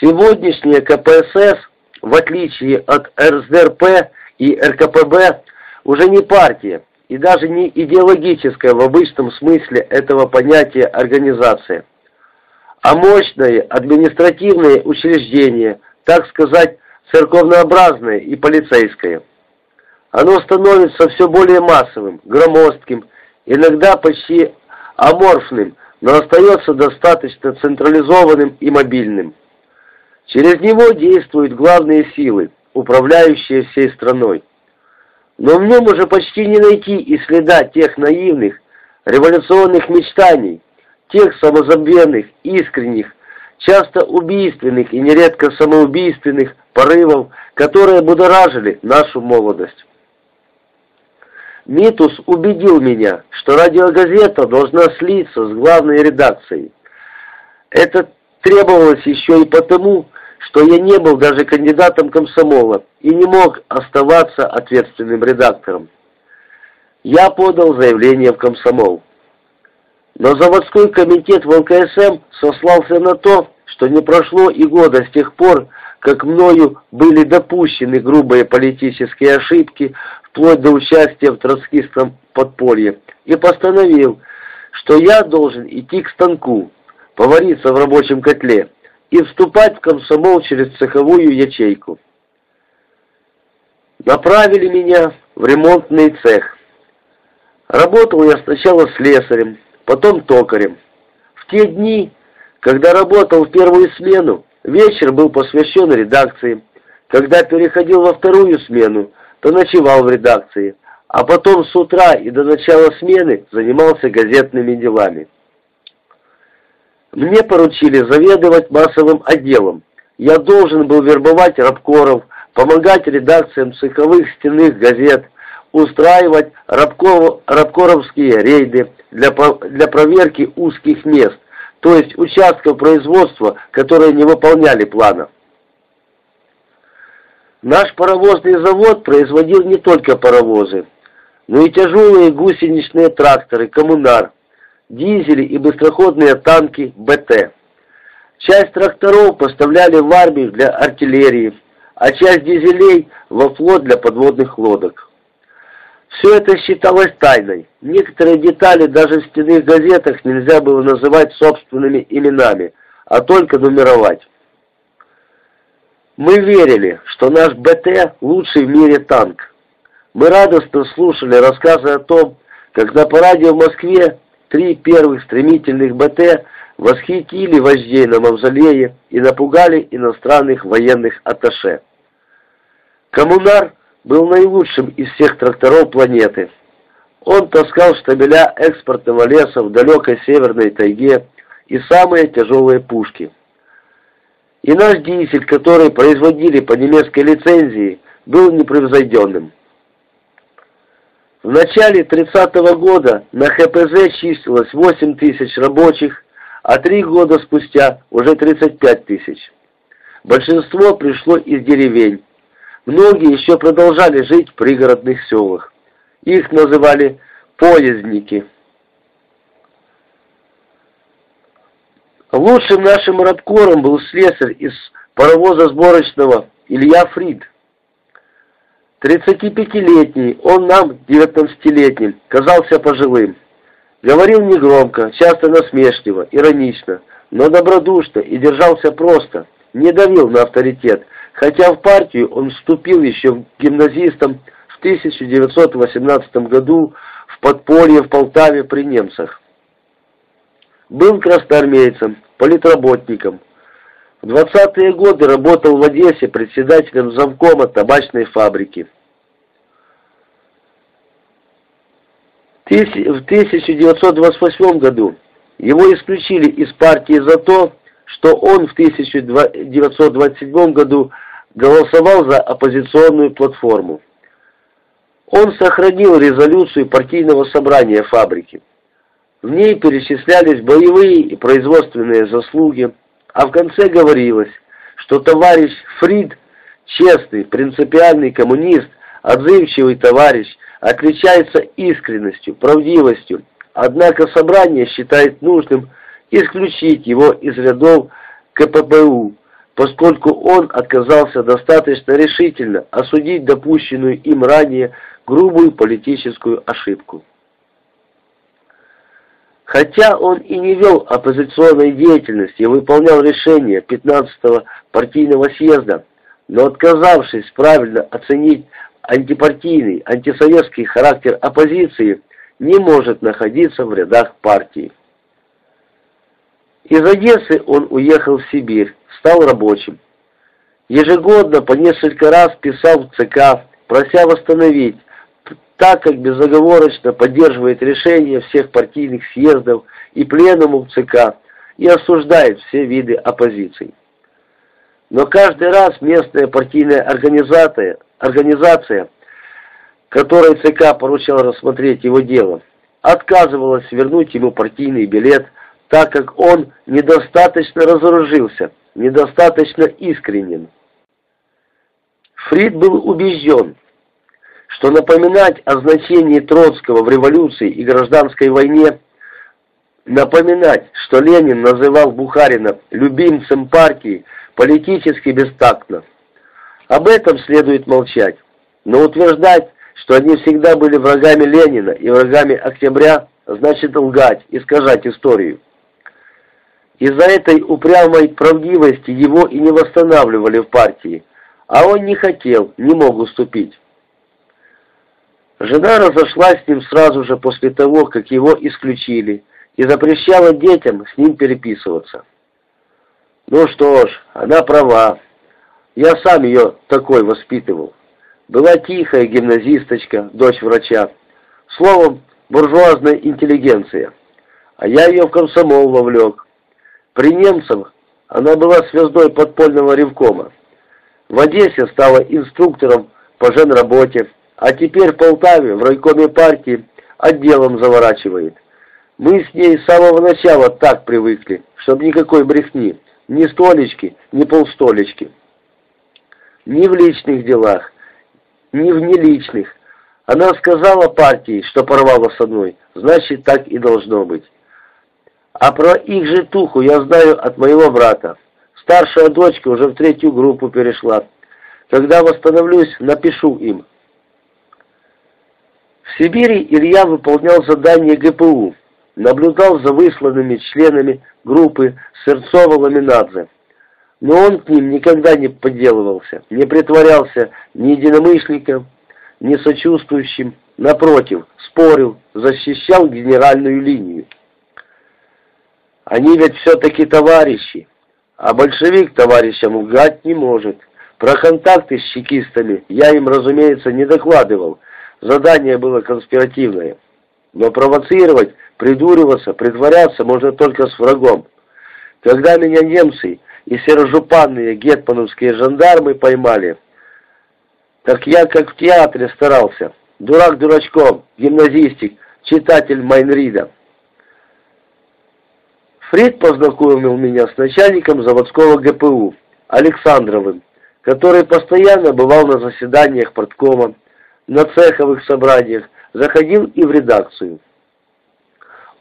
Сегодняшняя КПСС, в отличие от РСДРП и РКПБ, уже не партия и даже не идеологическая в обычном смысле этого понятия организация, а мощное административное учреждение, так сказать, церковнообразное и полицейское. Оно становится все более массовым, громоздким, иногда почти аморфным, но остается достаточно централизованным и мобильным. Через него действуют главные силы, управляющие всей страной. Но в нем уже почти не найти и следа тех наивных, революционных мечтаний, тех самозабвенных, искренних, часто убийственных и нередко самоубийственных порывов, которые будоражили нашу молодость. Митус убедил меня, что радиогазета должна слиться с главной редакцией. Это требовалось еще и потому, что я не был даже кандидатом комсомола и не мог оставаться ответственным редактором. Я подал заявление в комсомол. Но заводской комитет в ЛКСМ сослался на то, что не прошло и года с тех пор, как мною были допущены грубые политические ошибки, вплоть до участия в троцкистском подполье, и постановил, что я должен идти к станку, повариться в рабочем котле и вступать в комсомол через цеховую ячейку. Направили меня в ремонтный цех. Работал я сначала слесарем, потом токарем. В те дни, когда работал в первую смену, вечер был посвящен редакции. Когда переходил во вторую смену, то ночевал в редакции, а потом с утра и до начала смены занимался газетными делами. Мне поручили заведовать массовым отделом. Я должен был вербовать рабкоров, помогать редакциям цеховых стенных газет, устраивать рабков, рабкоровские рейды для, для проверки узких мест, то есть участков производства, которые не выполняли плана. Наш паровозный завод производил не только паровозы, но и тяжелые гусеничные тракторы «Коммунар», дизели и быстроходные танки БТ. Часть тракторов поставляли в армию для артиллерии, а часть дизелей во флот для подводных лодок. Все это считалось тайной. Некоторые детали даже в стенных газетах нельзя было называть собственными именами, а только нумеровать. Мы верили, что наш БТ лучший в мире танк. Мы радостно слушали рассказы о том, как на параде в Москве Три первых стремительных БТ восхитили вождей на мавзолее и напугали иностранных военных атташе. Коммунар был наилучшим из всех тракторов планеты. Он таскал штабеля экспортного леса в далекой северной тайге и самые тяжелые пушки. И наш дизель, который производили по немецкой лицензии, был непревзойденным. В начале 30-го года на ХПЗ числилось 8 тысяч рабочих, а три года спустя уже 35 тысяч. Большинство пришло из деревень. Многие еще продолжали жить в пригородных селах. Их называли поездники. Лучшим нашим рабкором был слесарь из паровоза сборочного Илья Фрид. 35-летний, он нам, 19-летним, казался пожилым. Говорил негромко, часто насмешливо, иронично, но добродушно и держался просто, не давил на авторитет, хотя в партию он вступил еще гимназистом в 1918 году в подполье в Полтаве при немцах. Был красноармейцем, политработником. В 20-е годы работал в Одессе председателем замкома табачной фабрики. В 1928 году его исключили из партии за то, что он в 1927 году голосовал за оппозиционную платформу. Он сохранил резолюцию партийного собрания фабрики. В ней перечислялись боевые и производственные заслуги, а в конце говорилось, что товарищ Фрид, честный, принципиальный коммунист, отзывчивый товарищ, отличается искренностью, правдивостью, однако собрание считает нужным исключить его из рядов КПБУ, поскольку он отказался достаточно решительно осудить допущенную им ранее грубую политическую ошибку. Хотя он и не вел оппозиционной деятельности и выполнял решения 15-го партийного съезда, но отказавшись правильно оценить антипартийный, антисоветский характер оппозиции, не может находиться в рядах партии. Из Одессы он уехал в Сибирь, стал рабочим. Ежегодно по несколько раз писал в ЦК, прося восстановить, так как безоговорочно поддерживает решения всех партийных съездов и пленумов ЦК и осуждает все виды оппозиции. Но каждый раз местная партийная организация, организация которой ЦК поручал рассмотреть его дело, отказывалась вернуть ему партийный билет, так как он недостаточно разоружился, недостаточно искренен. Фрид был убежден, что напоминать о значении Троцкого в революции и гражданской войне, напоминать, что Ленин называл Бухарина любимцем партии, политически бестактно. Об этом следует молчать, но утверждать, что они всегда были врагами Ленина и врагами Октября, значит лгать, искажать историю. Из-за этой упрямой правдивости его и не восстанавливали в партии, а он не хотел, не мог уступить. Жена разошлась с ним сразу же после того, как его исключили, и запрещала детям с ним переписываться. Ну что ж, она права. Я сам ее такой воспитывал. Была тихая гимназисточка, дочь врача. Словом, буржуазная интеллигенция. А я ее в комсомол вовлек. При немцах она была звездой подпольного ревкома. В Одессе стала инструктором по женработе, а теперь в Полтаве в райкоме партии отделом заворачивает. Мы с ней с самого начала так привыкли, чтобы никакой брехни, ни столечки, ни полстолечки. Ни в личных делах, ни в неличных. Она сказала партии, что порвала с одной, значит так и должно быть. А про их же туху я знаю от моего брата. Старшая дочка уже в третью группу перешла. Когда восстановлюсь, напишу им. В Сибири Илья выполнял задание ГПУ, наблюдал за высланными членами группы Сырцова-Ламинадзе. Но он к ним никогда не подделывался, не притворялся ни единомышленником, ни сочувствующим, напротив, спорил, защищал генеральную линию. Они ведь все-таки товарищи, а большевик товарищам лгать не может. Про контакты с чекистами я им, разумеется, не докладывал, Задание было конспиративное. Но провоцировать, придуриваться, притворяться можно только с врагом. Когда меня немцы и серожупанные гетмановские жандармы поймали, так я как в театре старался. Дурак дурачком, гимназистик, читатель Майнрида. Фрид познакомил меня с начальником заводского ГПУ, Александровым, который постоянно бывал на заседаниях порткома, на цеховых собраниях, заходил и в редакцию.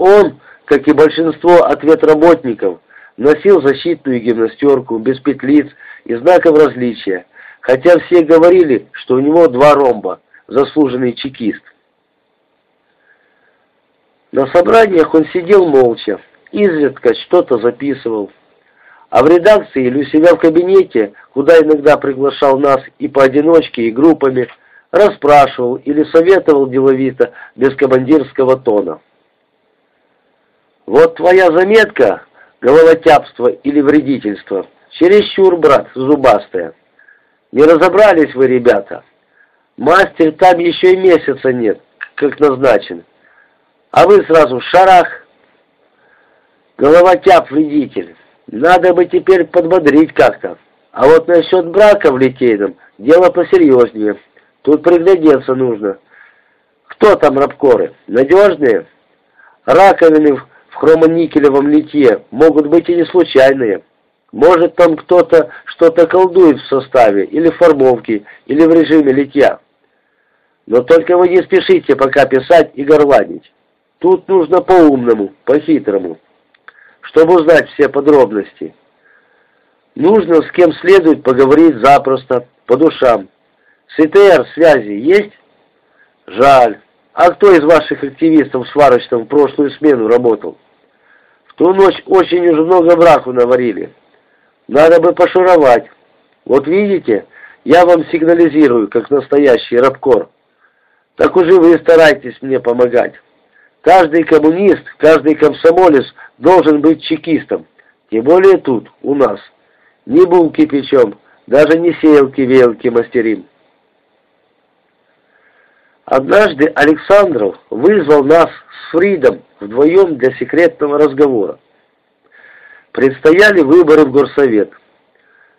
Он, как и большинство ответработников, носил защитную гимнастерку, без петлиц и знаков различия, хотя все говорили, что у него два ромба, заслуженный чекист. На собраниях он сидел молча, изредка что-то записывал. А в редакции или у себя в кабинете, куда иногда приглашал нас и поодиночке, и группами, расспрашивал или советовал деловито, без командирского тона. «Вот твоя заметка, головотяпство или вредительство, чересчур, брат, зубастая. Не разобрались вы, ребята? Мастер там еще и месяца нет, как назначен. А вы сразу в шарах. Головотяп-вредитель. Надо бы теперь подбодрить как-то. А вот насчет брака в Литейном дело посерьезнее». Тут приглядеться нужно. Кто там рабкоры? Надежные? Раковины хромоникелевом литье могут быть и не случайные. Может там кто-то что-то колдует в составе, или в формовке, или в режиме литья. Но только вы не спешите пока писать и горланить. Тут нужно по-умному, по-хитрому, чтобы узнать все подробности. Нужно с кем следует поговорить запросто, по душам. С ИТР связи есть? Жаль. А кто из ваших активистов в сварочном в прошлую смену работал? Ту ночь очень уж много браку наварили. Надо бы пошуровать. Вот видите, я вам сигнализирую, как настоящий рабкор. Так уже вы старайтесь мне помогать. Каждый коммунист, каждый комсомолец должен быть чекистом. Тем более тут, у нас. Ни булки печем, даже не сеялки-веялки мастерим. Однажды Александров вызвал нас с Фридом вдвоем для секретного разговора. Предстояли выборы в горсовет.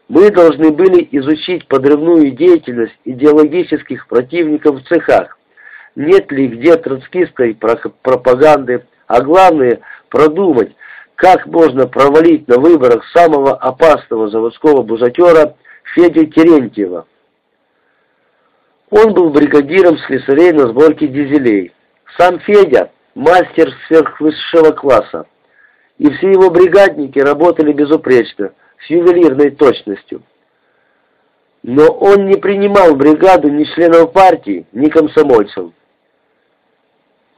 Мы должны были изучить подрывную деятельность идеологических противников в цехах. Нет ли где троцкистской пропаганды, а главное продумать, как можно провалить на выборах самого опасного заводского бузатера Федю Терентьева. Он был бригадиром слесарей на сборке дизелей. Сам Федя – мастер сверхвысшего класса. И все его бригадники работали безупречно, с ювелирной точностью. Но он не принимал в бригаду ни членов партии, ни комсомольцев.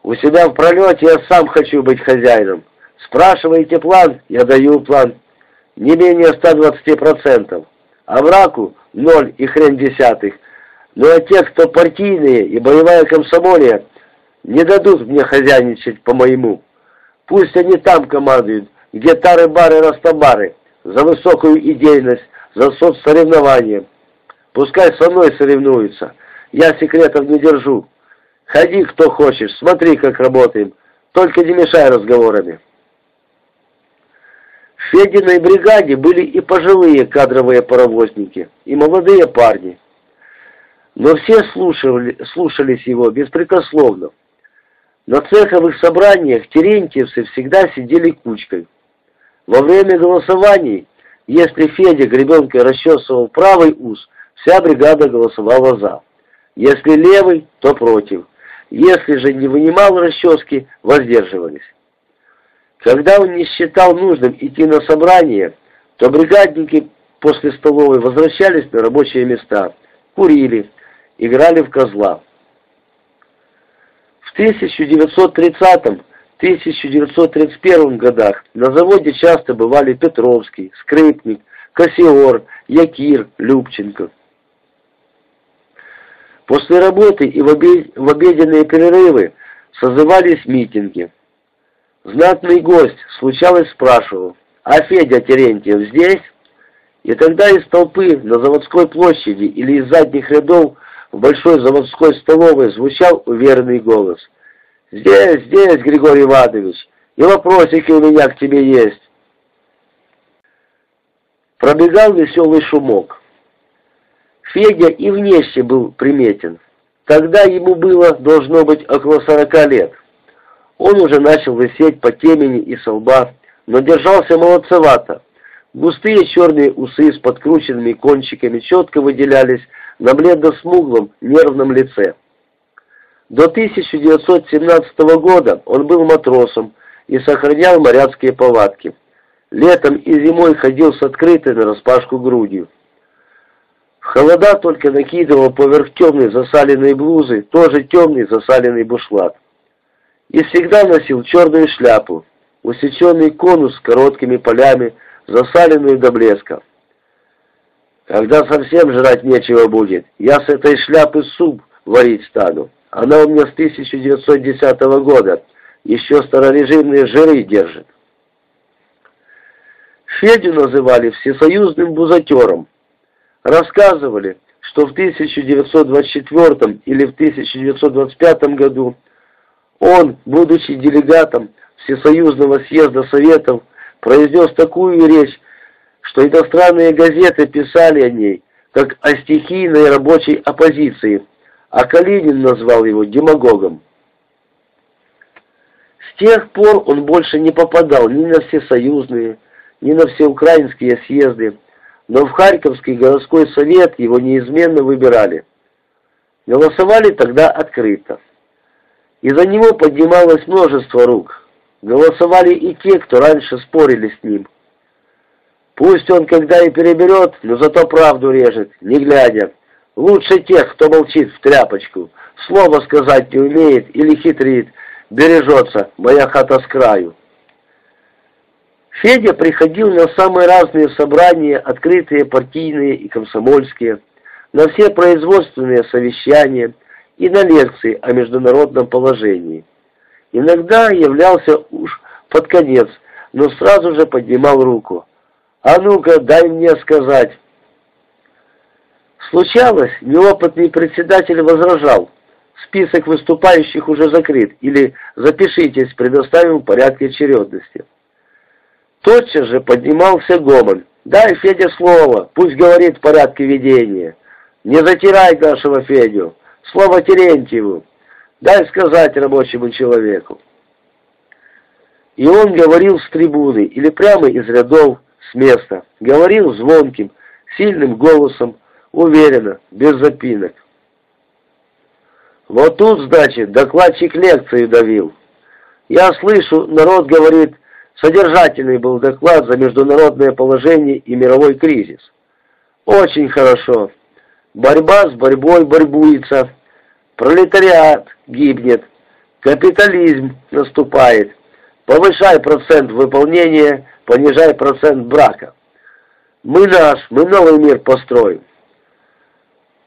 У себя в пролете я сам хочу быть хозяином. Спрашиваете план, я даю план. Не менее 120%. А враку ноль и хрен десятых. Ну а те, кто партийные и боевая комсомолия, не дадут мне хозяйничать по-моему. Пусть они там командуют, где тары-бары, растабары, за высокую идейность, за соцсоревнования. Пускай со мной соревнуются, я секретов не держу. Ходи, кто хочешь, смотри, как работаем, только не мешай разговорами. В Фединой бригаде были и пожилые кадровые паровозники, и молодые парни. Но все слушали, слушались его беспрекословно. На цеховых собраниях терентьевцы всегда сидели кучкой. Во время голосований, если Федя гребенкой расчесывал правый ус, вся бригада голосовала «за». Если левый, то против. Если же не вынимал расчески, воздерживались. Когда он не считал нужным идти на собрание, то бригадники после столовой возвращались на рабочие места, курили, играли в козла. В 1930-1931 годах на заводе часто бывали Петровский, Скрипник, Кассиор, Якир, Любченко. После работы и в обеденные перерывы созывались митинги. Знатный гость, случалось, спрашивал, «А Федя Терентьев здесь?» И тогда из толпы на заводской площади или из задних рядов в большой заводской столовой звучал уверенный голос. «Здесь, здесь, Григорий Иванович, и вопросики у меня к тебе есть». Пробегал веселый шумок. Федя и внешне был приметен. Тогда ему было, должно быть, около сорока лет. Он уже начал висеть по темени и со лба, но держался молодцевато. Густые черные усы с подкрученными кончиками четко выделялись на бледно-смуглом нервном лице. До 1917 года он был матросом и сохранял моряцкие повадки. Летом и зимой ходил с открытой нараспашку грудью. В холода только накидывал поверх темной засаленной блузы тоже темный засаленный бушлат. И всегда носил черную шляпу, усеченный конус с короткими полями, засаленную до блеска. Когда совсем жрать нечего будет, я с этой шляпы суп варить стану. Она у меня с 1910 года, еще старорежимные жиры держит. Федю называли всесоюзным бузатером. Рассказывали, что в 1924 или в 1925 году он, будучи делегатом Всесоюзного съезда Советов, произнес такую речь, что иностранные газеты писали о ней, как о стихийной рабочей оппозиции, а Калинин назвал его демагогом. С тех пор он больше не попадал ни на всесоюзные, ни на всеукраинские съезды, но в Харьковский городской совет его неизменно выбирали. Голосовали тогда открыто. И за него поднималось множество рук. Голосовали и те, кто раньше спорили с ним. Пусть он когда и переберет, но зато правду режет, не глядя. Лучше тех, кто молчит в тряпочку, слово сказать не умеет или хитрит, бережется, моя хата с краю. Федя приходил на самые разные собрания, открытые, партийные и комсомольские, на все производственные совещания и на лекции о международном положении. Иногда являлся уж под конец, но сразу же поднимал руку. «А ну-ка, дай мне сказать!» Случалось, неопытный председатель возражал, список выступающих уже закрыт, или запишитесь, предоставим порядке очередности. Тотчас же поднимался гомон. «Дай Феде слово, пусть говорит в порядке ведения. Не затирай нашего Федю, слово Терентьеву. Дай сказать рабочему человеку». И он говорил с трибуны или прямо из рядов, с места. Говорил звонким, сильным голосом, уверенно, без запинок. Вот тут, значит, докладчик лекции давил. Я слышу, народ говорит, Содержательный был доклад за международное положение и мировой кризис. Очень хорошо. Борьба с борьбой борьбуется. Пролетариат гибнет. Капитализм наступает. Повышай процент выполнения, понижай процент брака. Мы наш, мы новый мир построим.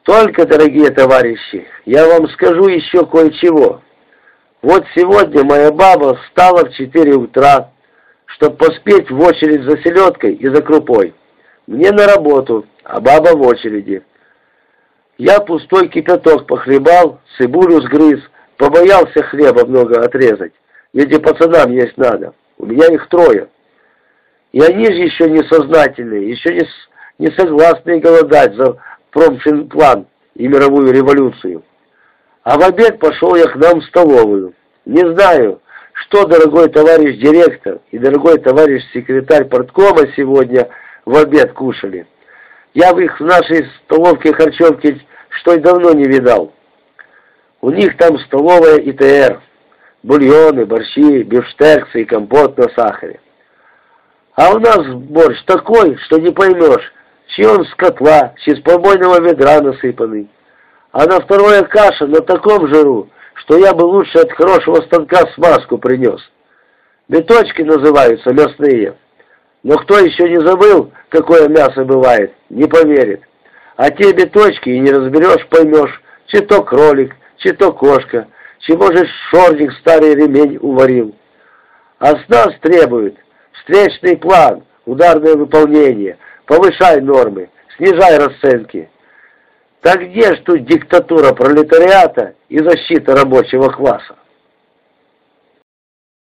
Только, дорогие товарищи, я вам скажу еще кое-чего. Вот сегодня моя баба встала в 4 утра, чтобы поспеть в очередь за селедкой и за крупой. Мне на работу, а баба в очереди. Я пустой кипяток похлебал, цибулю сгрыз, побоялся хлеба много отрезать, ведь пацанам есть надо. У меня их трое. И они же еще не сознательные, еще не, не согласны голодать за промфинплан и мировую революцию. А в обед пошел я к нам в столовую. Не знаю, что, дорогой товарищ директор и дорогой товарищ секретарь порткома сегодня в обед кушали? Я в их в нашей столовке харчевке что и давно не видал. У них там столовая ИТР, бульоны, борщи, бифштексы и компот на сахаре. А у нас борщ такой, что не поймешь, чьи он с котла, чьи с помойного ведра насыпанный. А на второе каша на таком жиру, что я бы лучше от хорошего станка смазку принес. Биточки называются мясные. Но кто еще не забыл, какое мясо бывает, не поверит. А те биточки и не разберешь, поймешь, чи то кролик, чи то кошка, чи, может, шорник старый ремень уварил. А с нас требуют встречный план, ударное выполнение, повышай нормы, снижай расценки. Так где ж тут диктатура пролетариата и защита рабочего класса?